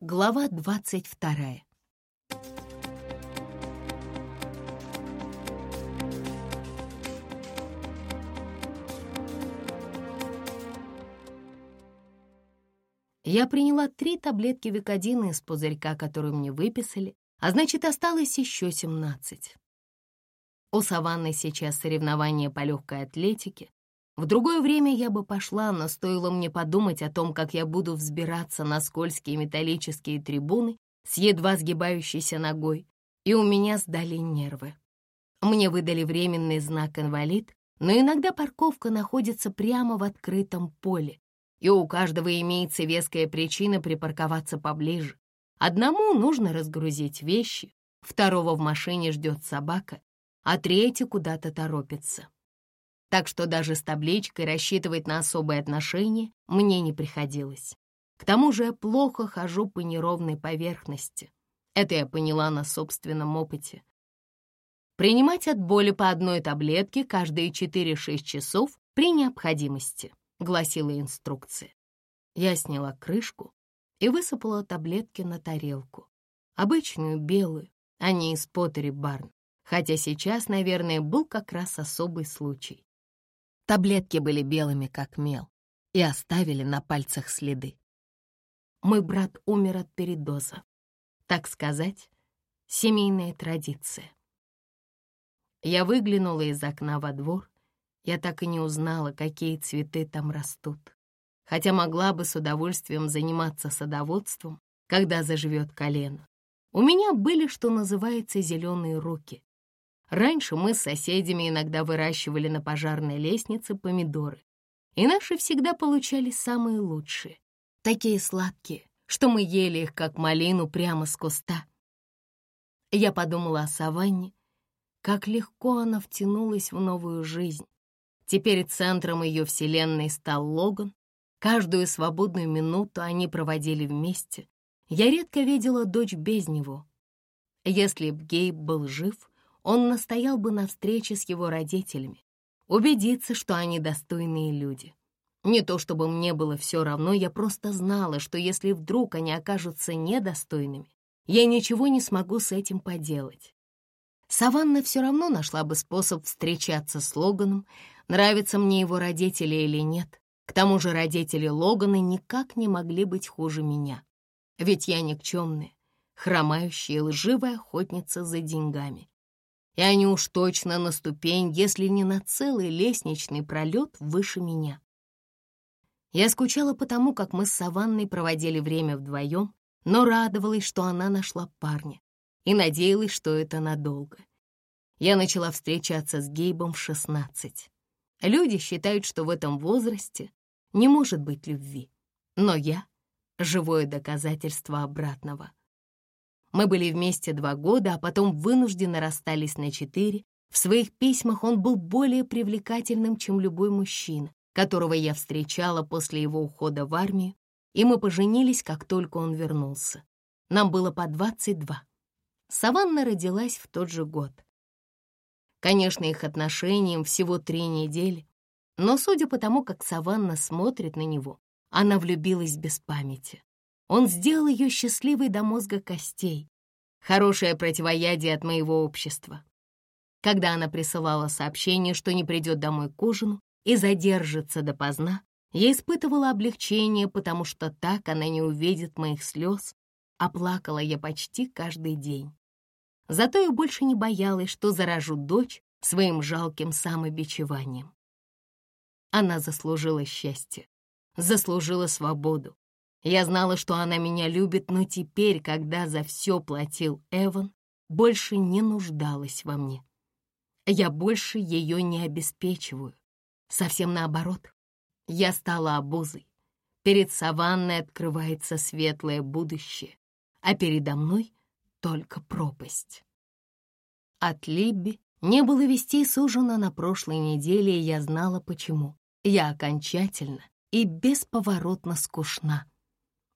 Глава двадцать вторая. Я приняла три таблетки Викодина из пузырька, который мне выписали, а значит, осталось еще семнадцать. У Саванны сейчас соревнования по легкой атлетике. В другое время я бы пошла, но стоило мне подумать о том, как я буду взбираться на скользкие металлические трибуны с едва сгибающейся ногой, и у меня сдали нервы. Мне выдали временный знак «инвалид», но иногда парковка находится прямо в открытом поле, и у каждого имеется веская причина припарковаться поближе. Одному нужно разгрузить вещи, второго в машине ждет собака, а третий куда-то торопится. Так что даже с табличкой рассчитывать на особые отношения мне не приходилось. К тому же я плохо хожу по неровной поверхности. Это я поняла на собственном опыте. Принимать от боли по одной таблетке каждые 4-6 часов при необходимости. — гласила инструкция. Я сняла крышку и высыпала таблетки на тарелку. Обычную белую, а не из Поттери Барн, хотя сейчас, наверное, был как раз особый случай. Таблетки были белыми, как мел, и оставили на пальцах следы. Мой брат умер от передоза. Так сказать, семейная традиция. Я выглянула из окна во двор я так и не узнала, какие цветы там растут. Хотя могла бы с удовольствием заниматься садоводством, когда заживет колено. У меня были, что называется, зеленые руки. Раньше мы с соседями иногда выращивали на пожарной лестнице помидоры, и наши всегда получались самые лучшие. Такие сладкие, что мы ели их, как малину, прямо с куста. Я подумала о саванне, как легко она втянулась в новую жизнь, Теперь центром ее вселенной стал Логан. Каждую свободную минуту они проводили вместе. Я редко видела дочь без него. Если б Гейб был жив, он настоял бы на встрече с его родителями, убедиться, что они достойные люди. Не то чтобы мне было все равно, я просто знала, что если вдруг они окажутся недостойными, я ничего не смогу с этим поделать. Саванна все равно нашла бы способ встречаться с Логаном, нравятся мне его родители или нет. К тому же родители Логана никак не могли быть хуже меня. Ведь я никчемная, хромающая лживая охотница за деньгами. И они уж точно на ступень, если не на целый лестничный пролет выше меня. Я скучала по тому, как мы с Саванной проводили время вдвоем, но радовалась, что она нашла парня, и надеялась, что это надолго. Я начала встречаться с Гейбом в шестнадцать. Люди считают, что в этом возрасте не может быть любви. Но я — живое доказательство обратного. Мы были вместе два года, а потом вынужденно расстались на четыре. В своих письмах он был более привлекательным, чем любой мужчина, которого я встречала после его ухода в армию, и мы поженились, как только он вернулся. Нам было по 22. Саванна родилась в тот же год — Конечно, их отношениям всего три недели, но судя по тому, как Саванна смотрит на него, она влюбилась без памяти. Он сделал ее счастливой до мозга костей. Хорошее противоядие от моего общества. Когда она присылала сообщение, что не придет домой к ужину и задержится допоздна, я испытывала облегчение, потому что так она не увидит моих слез, а плакала я почти каждый день. Зато я больше не боялась, что заражу дочь своим жалким самобичеванием. Она заслужила счастье, заслужила свободу. Я знала, что она меня любит, но теперь, когда за все платил Эван, больше не нуждалась во мне. Я больше ее не обеспечиваю. Совсем наоборот. Я стала обузой. Перед саванной открывается светлое будущее, а передо мной только пропасть. От Либби не было вестей с ужина на прошлой неделе, и я знала почему. Я окончательно и бесповоротно скучна.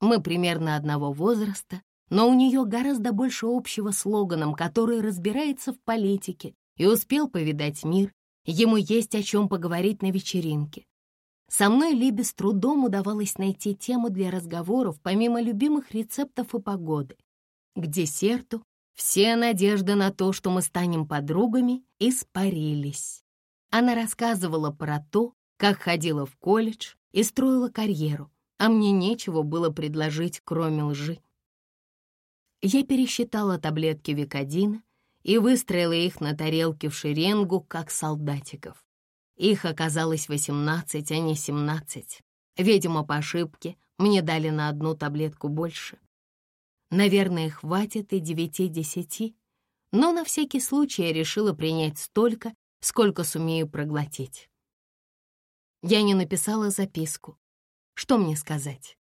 Мы примерно одного возраста, но у нее гораздо больше общего с Логаном, который разбирается в политике и успел повидать мир, ему есть о чем поговорить на вечеринке. Со мной Либе с трудом удавалось найти тему для разговоров помимо любимых рецептов и погоды. К десерту все надежды на то, что мы станем подругами, испарились. Она рассказывала про то, как ходила в колледж и строила карьеру, а мне нечего было предложить, кроме лжи. Я пересчитала таблетки Викодина и выстроила их на тарелке в шеренгу, как солдатиков. Их оказалось 18, а не 17. Видимо, по ошибке мне дали на одну таблетку больше. Наверное, хватит и девяти-десяти, но на всякий случай я решила принять столько, сколько сумею проглотить. Я не написала записку. Что мне сказать?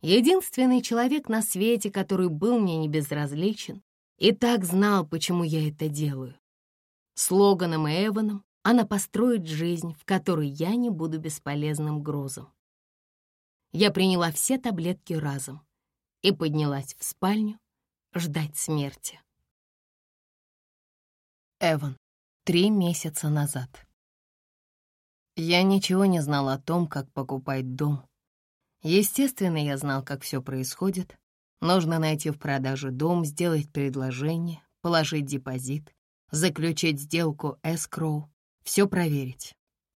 Единственный человек на свете, который был мне не безразличен и так знал, почему я это делаю. С Логаном и Эваном она построит жизнь, в которой я не буду бесполезным грузом. Я приняла все таблетки разом и поднялась в спальню ждать смерти. Эван. Три месяца назад. Я ничего не знал о том, как покупать дом, Естественно, я знал, как все происходит. Нужно найти в продаже дом, сделать предложение, положить депозит, заключить сделку эскроу, все проверить.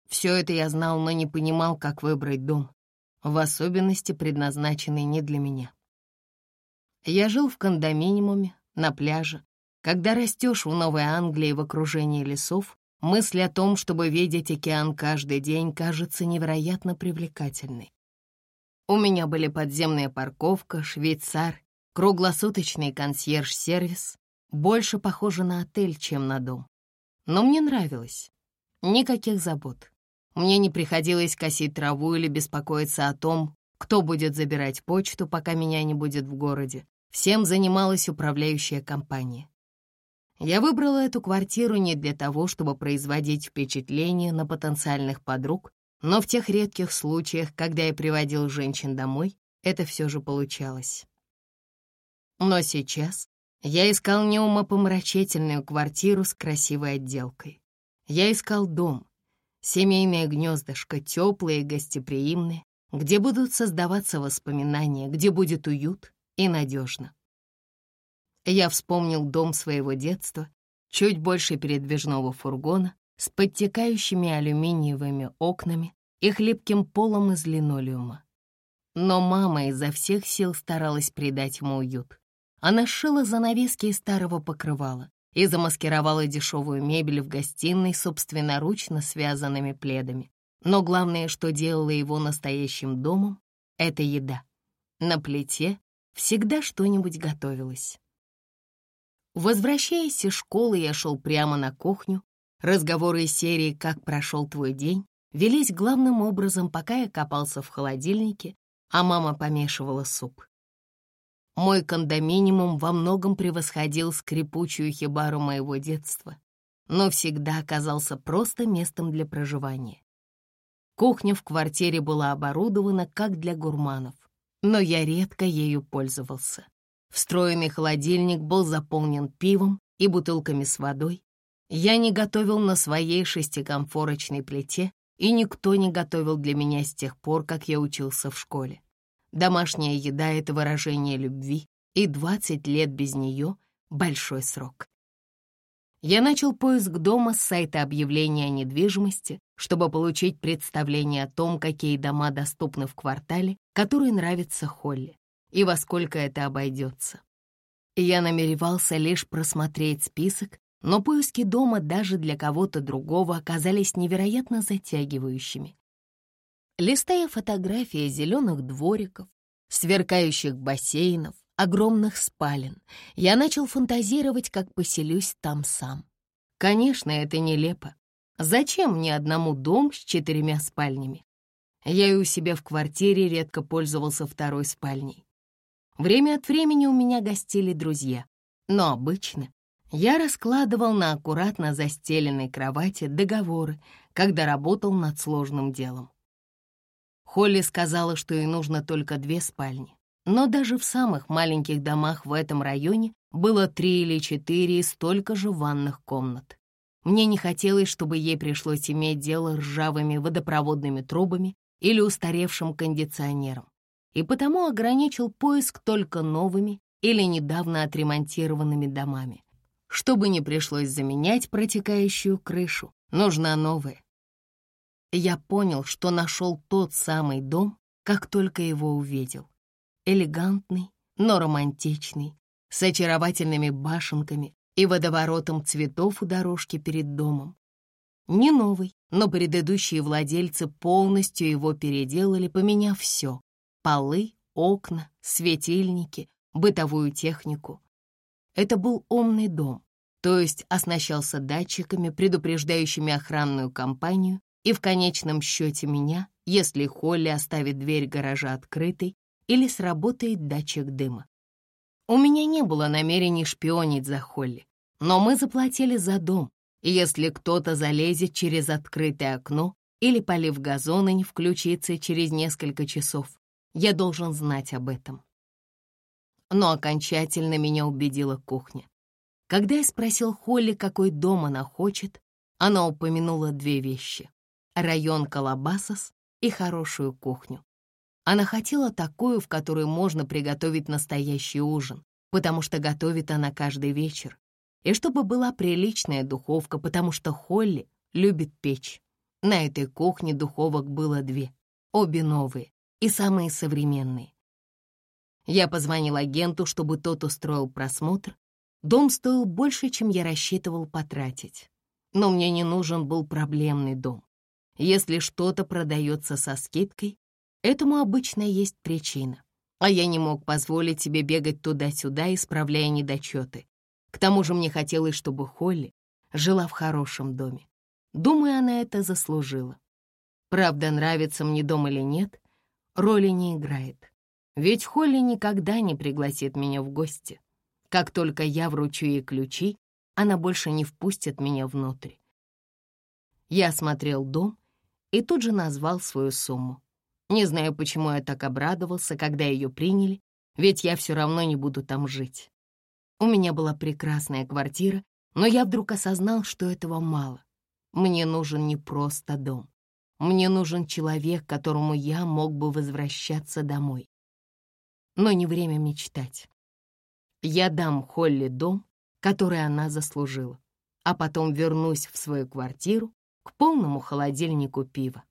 Все это я знал, но не понимал, как выбрать дом, в особенности предназначенный не для меня. Я жил в кондоминиуме, на пляже. Когда растешь в Новой Англии в окружении лесов, мысль о том, чтобы видеть океан каждый день, кажется невероятно привлекательной. У меня были подземная парковка, швейцар, круглосуточный консьерж-сервис, больше похоже на отель, чем на дом. Но мне нравилось. Никаких забот. Мне не приходилось косить траву или беспокоиться о том, кто будет забирать почту, пока меня не будет в городе. Всем занималась управляющая компания. Я выбрала эту квартиру не для того, чтобы производить впечатление на потенциальных подруг но в тех редких случаях, когда я приводил женщин домой, это все же получалось. Но сейчас я искал не умопомрачительную квартиру с красивой отделкой. Я искал дом, семейное гнездышко, теплое и гостеприимное, где будут создаваться воспоминания, где будет уют и надежно. Я вспомнил дом своего детства, чуть больше передвижного фургона, с подтекающими алюминиевыми окнами и хлипким полом из линолеума. Но мама изо всех сил старалась придать ему уют. Она сшила занавески из старого покрывала и замаскировала дешевую мебель в гостиной собственноручно связанными пледами. Но главное, что делало его настоящим домом, — это еда. На плите всегда что-нибудь готовилось. Возвращаясь из школы, я шел прямо на кухню, Разговоры из серии «Как прошел твой день» велись главным образом, пока я копался в холодильнике, а мама помешивала суп. Мой кондоминиум во многом превосходил скрипучую хибару моего детства, но всегда оказался просто местом для проживания. Кухня в квартире была оборудована как для гурманов, но я редко ею пользовался. Встроенный холодильник был заполнен пивом и бутылками с водой, я не готовил на своей шестикомфорочной плите, и никто не готовил для меня с тех пор, как я учился в школе. Домашняя еда — это выражение любви, и 20 лет без нее — большой срок. Я начал поиск дома с сайта объявления о недвижимости, чтобы получить представление о том, какие дома доступны в квартале, который нравится Холли, и во сколько это обойдется. Я намеревался лишь просмотреть список но поиски дома даже для кого-то другого оказались невероятно затягивающими. Листая фотографии зеленых двориков, сверкающих бассейнов, огромных спален, я начал фантазировать, как поселюсь там сам. Конечно, это нелепо. Зачем мне одному дом с четырьмя спальнями? Я и у себя в квартире редко пользовался второй спальней. Время от времени у меня гостили друзья, но обычно я раскладывал на аккуратно застеленной кровати договоры, когда работал над сложным делом. Холли сказала, что ей нужно только две спальни. Но даже в самых маленьких домах в этом районе было три или четыре и столько же ванных комнат. Мне не хотелось, чтобы ей пришлось иметь дело ржавыми водопроводными трубами, или устаревшим кондиционером, и потому ограничил поиск только новыми или недавно отремонтированными домами. Чтобы не пришлось заменять протекающую крышу, нужна новая. Я понял, что нашел тот самый дом, как только его увидел. Элегантный, но романтичный, с очаровательными башенками и водоворотом цветов у дорожки перед домом. Не новый, но предыдущие владельцы полностью его переделали, поменяв все — полы, окна, светильники, бытовую технику. Это был умный дом, то есть оснащался датчиками, предупреждающими охранную компанию и в конечном счете меня, если Холли оставит дверь гаража открытой или сработает датчик дыма. У меня не было намерений шпионить за Холли, но мы заплатили за дом, и если кто-то залезет через открытое окно или, полив газоны, не включится через несколько часов, я должен знать об этом. Но окончательно меня убедила кухня. Когда я спросил Холли, какой дом она хочет, она упомянула две вещи — район Калабасос и хорошую кухню. Она хотела такую, в которой можно приготовить настоящий ужин, потому что готовит она каждый вечер, и чтобы была приличная духовка, потому что Холли любит печь. На этой кухне духовок было две, обе новые и самые современные. Я позвонил агенту, чтобы тот устроил просмотр. Дом стоил больше, чем я рассчитывал потратить. Но мне не нужен был проблемный дом. Если что-то продается со скидкой, этому обычно есть причина. А я не мог позволить себе бегать туда-сюда, исправляя недочеты. К тому же мне хотелось, чтобы Холли жила в хорошем доме. Думаю, она это заслужила. Правда, нравится мне дом или нет, роли не играет. Ведь Холли никогда не пригласит меня в гости. Как только я вручу ей ключи, она больше не впустит меня внутрь. Я осмотрел дом и тут же назвал свою сумму. Не знаю, почему я так обрадовался, когда ее приняли, ведь я все равно не буду там жить. У меня была прекрасная квартира, но я вдруг осознал, что этого мало. Мне нужен не просто дом. Мне нужен человек, которому я мог бы возвращаться домой но не время мечтать. Я дам Холли дом, который она заслужила, а потом вернусь в свою квартиру к полному холодильнику пива.